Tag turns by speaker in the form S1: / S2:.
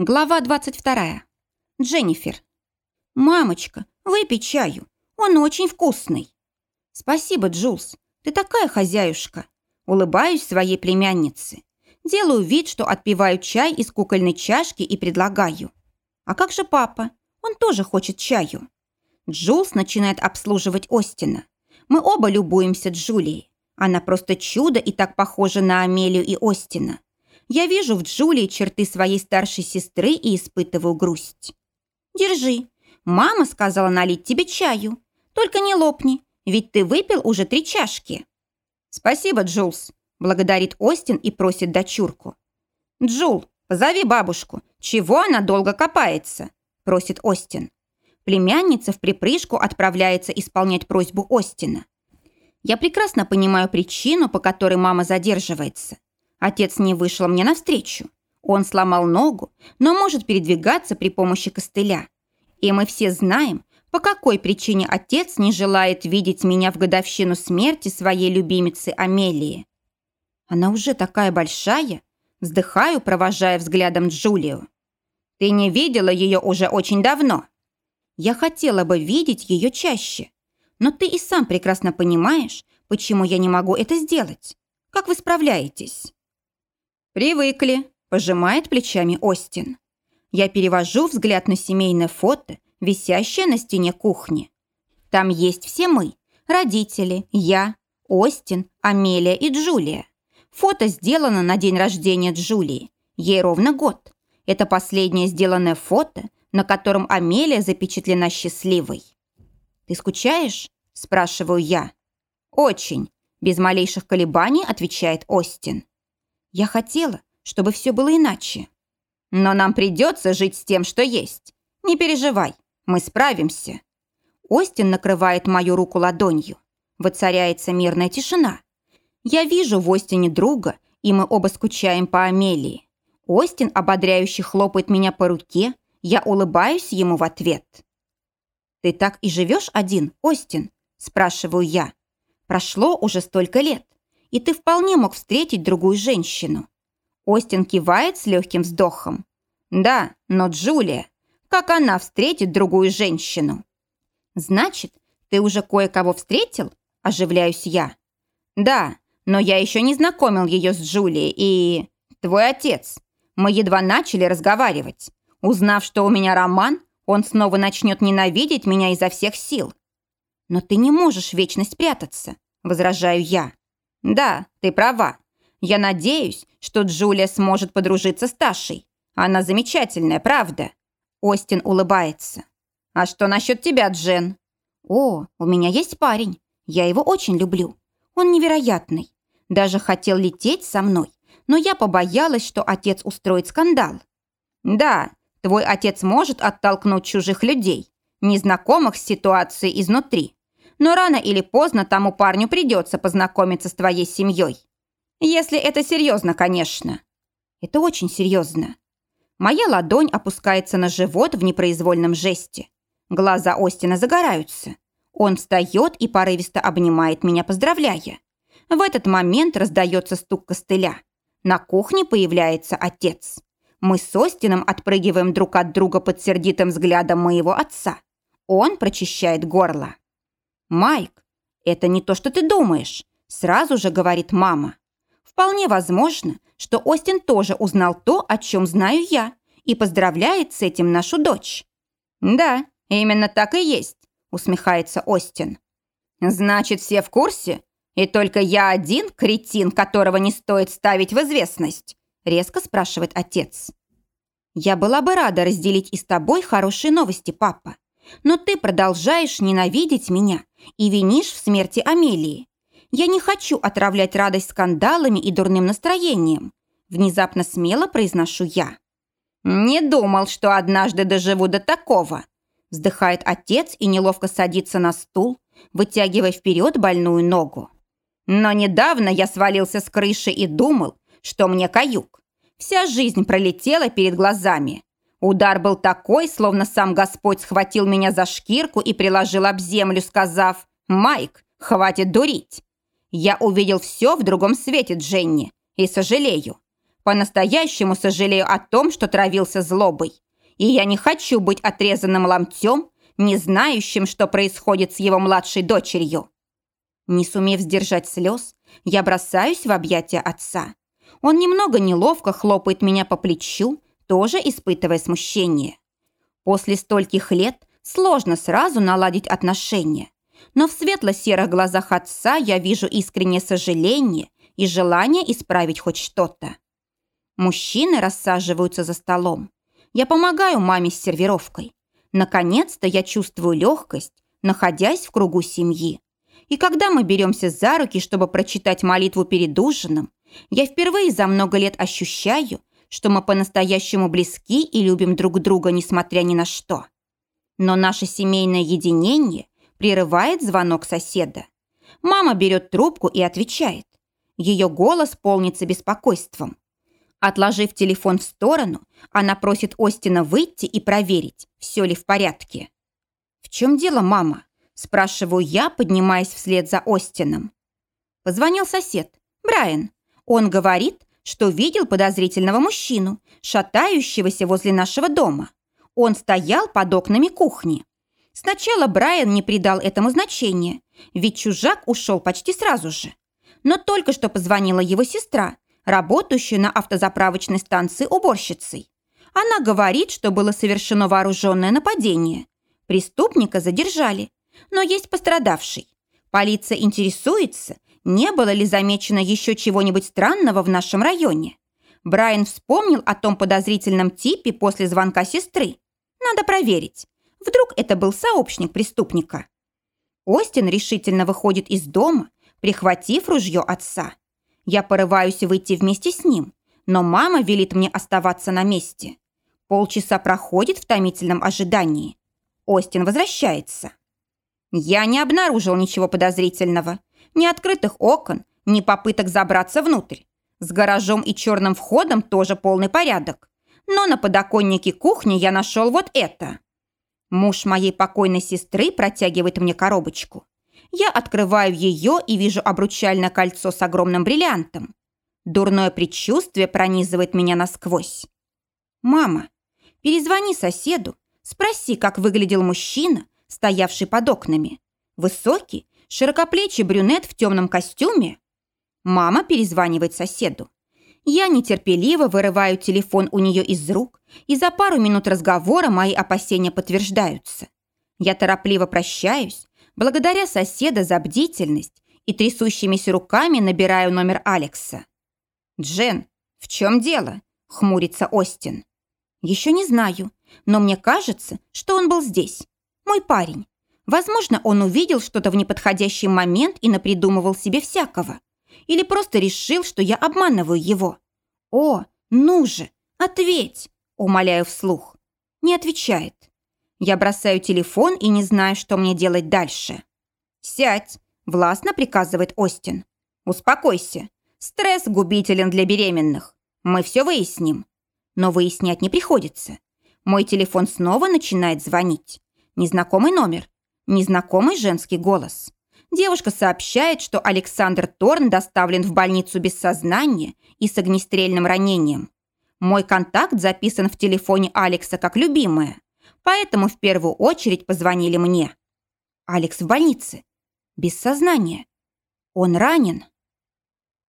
S1: Глава 22. Дженнифер. «Мамочка, выпей чаю. Он очень вкусный». «Спасибо, Джулс. Ты такая хозяюшка». Улыбаюсь своей племяннице. Делаю вид, что отпиваю чай из кукольной чашки и предлагаю. «А как же папа? Он тоже хочет чаю». Джулс начинает обслуживать Остина. Мы оба любуемся Джулией. Она просто чудо и так похожа на Амелию и Остина. Я вижу в Джулии черты своей старшей сестры и испытываю грусть. «Держи. Мама сказала налить тебе чаю. Только не лопни, ведь ты выпил уже три чашки». «Спасибо, Джулс», – благодарит Остин и просит дочурку. «Джул, позови бабушку. Чего она долго копается?» – просит Остин. Племянница в припрыжку отправляется исполнять просьбу Остина. Я прекрасно понимаю причину, по которой мама задерживается. Отец не вышел мне навстречу. Он сломал ногу, но может передвигаться при помощи костыля. И мы все знаем, по какой причине отец не желает видеть меня в годовщину смерти своей любимицы Амелии. Она уже такая большая. Вздыхаю, провожая взглядом Джулию. Ты не видела ее уже очень давно. Я хотела бы видеть ее чаще. Но ты и сам прекрасно понимаешь, почему я не могу это сделать. Как вы справляетесь? «Привыкли», – пожимает плечами Остин. Я перевожу взгляд на семейное фото, висящее на стене кухни. Там есть все мы – родители, я, Остин, Амелия и Джулия. Фото сделано на день рождения Джулии. Ей ровно год. Это последнее сделанное фото, на котором Амелия запечатлена счастливой. «Ты скучаешь?» – спрашиваю я. «Очень», – без малейших колебаний отвечает Остин. Я хотела, чтобы все было иначе. Но нам придется жить с тем, что есть. Не переживай, мы справимся. Остин накрывает мою руку ладонью. Воцаряется мирная тишина. Я вижу в Остине друга, и мы оба скучаем по Амелии. Остин ободряюще хлопает меня по руке, я улыбаюсь ему в ответ. «Ты так и живешь один, Остин?» – спрашиваю я. «Прошло уже столько лет и ты вполне мог встретить другую женщину». Остин кивает с легким вздохом. «Да, но Джулия, как она встретит другую женщину?» «Значит, ты уже кое-кого встретил?» – оживляюсь я. «Да, но я еще не знакомил ее с Джулией и... Твой отец. Мы едва начали разговаривать. Узнав, что у меня роман, он снова начнет ненавидеть меня изо всех сил. Но ты не можешь вечность прятаться, возражаю я. «Да, ты права. Я надеюсь, что Джулия сможет подружиться с Ташей. Она замечательная, правда?» Остин улыбается. «А что насчет тебя, Джен?» «О, у меня есть парень. Я его очень люблю. Он невероятный. Даже хотел лететь со мной, но я побоялась, что отец устроит скандал». «Да, твой отец может оттолкнуть чужих людей, незнакомых с ситуацией изнутри но рано или поздно тому парню придется познакомиться с твоей семьей. Если это серьезно, конечно. Это очень серьезно. Моя ладонь опускается на живот в непроизвольном жесте. Глаза Остина загораются. Он встает и порывисто обнимает меня, поздравляя. В этот момент раздается стук костыля. На кухне появляется отец. Мы с Остином отпрыгиваем друг от друга под сердитым взглядом моего отца. Он прочищает горло. «Майк, это не то, что ты думаешь», сразу же говорит мама. Вполне возможно, что Остин тоже узнал то, о чем знаю я, и поздравляет с этим нашу дочь. «Да, именно так и есть», усмехается Остин. «Значит, все в курсе? И только я один, кретин, которого не стоит ставить в известность?» резко спрашивает отец. «Я была бы рада разделить и с тобой хорошие новости, папа. Но ты продолжаешь ненавидеть меня и винишь в смерти Амелии. Я не хочу отравлять радость скандалами и дурным настроением. Внезапно смело произношу я. «Не думал, что однажды доживу до такого», вздыхает отец и неловко садится на стул, вытягивая вперед больную ногу. «Но недавно я свалился с крыши и думал, что мне каюк. Вся жизнь пролетела перед глазами. Удар был такой, словно сам Господь схватил меня за шкирку и приложил об землю, сказав «Майк, хватит дурить». Я увидел все в другом свете, Дженни, и сожалею. По-настоящему сожалею о том, что травился злобой. И я не хочу быть отрезанным ломтем, не знающим, что происходит с его младшей дочерью. Не сумев сдержать слез, я бросаюсь в объятия отца. Он немного неловко хлопает меня по плечу, тоже испытывая смущение. После стольких лет сложно сразу наладить отношения, но в светло-серых глазах отца я вижу искреннее сожаление и желание исправить хоть что-то. Мужчины рассаживаются за столом. Я помогаю маме с сервировкой. Наконец-то я чувствую легкость, находясь в кругу семьи. И когда мы беремся за руки, чтобы прочитать молитву перед ужином, я впервые за много лет ощущаю, что мы по-настоящему близки и любим друг друга, несмотря ни на что. Но наше семейное единение прерывает звонок соседа. Мама берет трубку и отвечает. Ее голос полнится беспокойством. Отложив телефон в сторону, она просит Остина выйти и проверить, все ли в порядке. «В чем дело, мама?» – спрашиваю я, поднимаясь вслед за Остином. Позвонил сосед, Брайан. Он говорит, что видел подозрительного мужчину, шатающегося возле нашего дома. Он стоял под окнами кухни. Сначала Брайан не придал этому значения, ведь чужак ушел почти сразу же. Но только что позвонила его сестра, работающая на автозаправочной станции уборщицей. Она говорит, что было совершено вооруженное нападение. Преступника задержали, но есть пострадавший. Полиция интересуется, не было ли замечено еще чего-нибудь странного в нашем районе. Брайан вспомнил о том подозрительном типе после звонка сестры. Надо проверить. Вдруг это был сообщник преступника. Остин решительно выходит из дома, прихватив ружье отца. Я порываюсь выйти вместе с ним, но мама велит мне оставаться на месте. Полчаса проходит в томительном ожидании. Остин возвращается. Я не обнаружил ничего подозрительного. Ни открытых окон, ни попыток забраться внутрь. С гаражом и черным входом тоже полный порядок. Но на подоконнике кухни я нашел вот это. Муж моей покойной сестры протягивает мне коробочку. Я открываю ее и вижу обручальное кольцо с огромным бриллиантом. Дурное предчувствие пронизывает меня насквозь. «Мама, перезвони соседу, спроси, как выглядел мужчина, стоявший под окнами. Высокий, широкоплечий брюнет в темном костюме?» Мама перезванивает соседу. Я нетерпеливо вырываю телефон у нее из рук, и за пару минут разговора мои опасения подтверждаются. Я торопливо прощаюсь, благодаря соседа за бдительность и трясущимися руками набираю номер Алекса. «Джен, в чем дело?» – хмурится Остин. «Еще не знаю, но мне кажется, что он был здесь. Мой парень. Возможно, он увидел что-то в неподходящий момент и напридумывал себе всякого. Или просто решил, что я обманываю его. О, ну же, ответь!» – умоляю вслух. Не отвечает. Я бросаю телефон и не знаю, что мне делать дальше. «Сядь!» – властно приказывает Остин. «Успокойся. Стресс губителен для беременных. Мы все выясним». Но выяснять не приходится. Мой телефон снова начинает звонить. Незнакомый номер. Незнакомый женский голос. Девушка сообщает, что Александр Торн доставлен в больницу без сознания и с огнестрельным ранением. Мой контакт записан в телефоне Алекса как любимая, поэтому в первую очередь позвонили мне. Алекс в больнице. Без сознания. Он ранен.